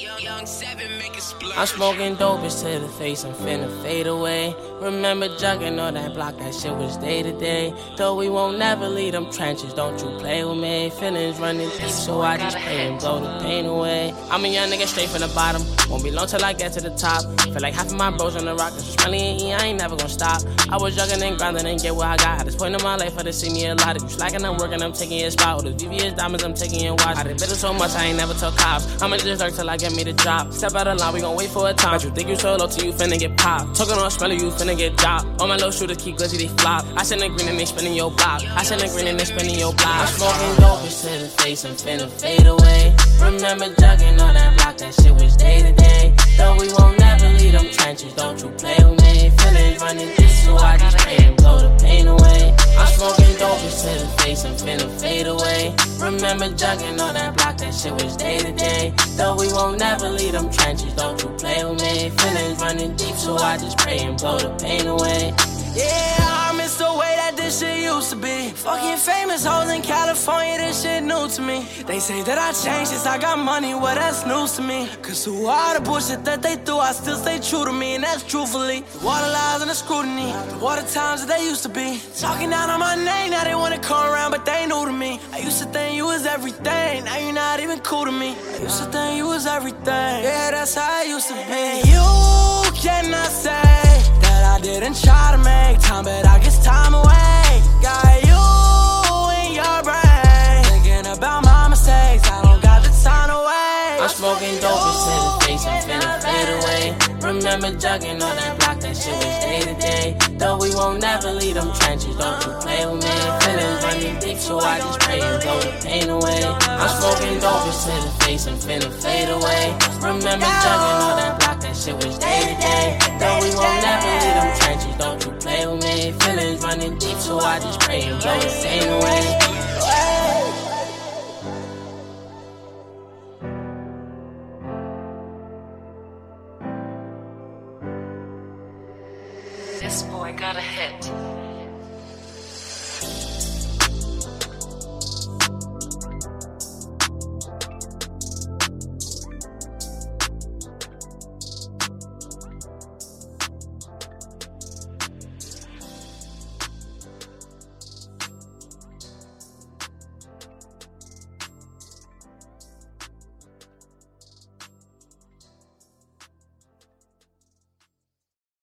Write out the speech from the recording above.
I'm smoking dope, it's to the face, I'm finna fade away. Remember jugging on that block, that shit was day to day. Though we won't never leave them trenches, don't you play with me. Feelings running deep, so I just pray and blow the pain away. I'm a young nigga straight from the bottom, won't be long till I get to the top. Feel like half of my bros on the rock, cause smelly and E, I ain't never gonna stop. I was jugging and grinding and get what I got. At this point in my life, I just see me a lot. If you slacking, I'm working, I'm taking your spot. With the VVS diamonds, I'm taking your watch. I done been so much, I ain't never tell cops. I'ma just work till I get me the drop. Step out of line, we gon' wait for a time. But you think you so low till you finna get popped. Talking on smelly, you finna get dropped. All my little shooters keep glitzy, they flop. I send a green and they spinning your block. I send a green and they spinning your block. I'm smoking dope, it's to the face, I'm finna fade away. Remember jugging on that block, that shit was day to day. Though we won't never leave them trenches, don't you play with me. Feelings running deep, so I just pray Remember jugging on that block, that shit was day to day. Though we won't never leave them trenches, don't you play with me. Feelings running deep, so I just pray and blow the pain away. Yeah, I miss the way that this shit used to be. Fucking famous hoes in California, this shit new to me. They say that I changed since I got money, well, that's news to me. Cause through all the bullshit that they do, I still stay true to me, and that's truthfully. The water lies and the scrutiny, the water times that they used to be. Talking down on my name, now they wanna come around, but they new to me. Was everything, now you're not even cool to me. I used to think you was everything, yeah, that's how it used to be. You cannot say that I didn't try to make time, but I guess time away. Got you in your brain, thinking about my mistakes. I don't got the time to wait. I'm smoking dope, to the face, I'm finna fade away. Remember jugging on that block, that shit was day to day. Though we won't never leave them trenches, don't you play with me. Feelings running deep, so I just pray the pain away. I'm smoking dope, to the face, I'm finna fade away. Remember jugging on that block, that shit was day to day. Though we won't never leave them trenches, don't you play with me. Feelings running deep, so I just pray and blow the pain away. This boy got a hit.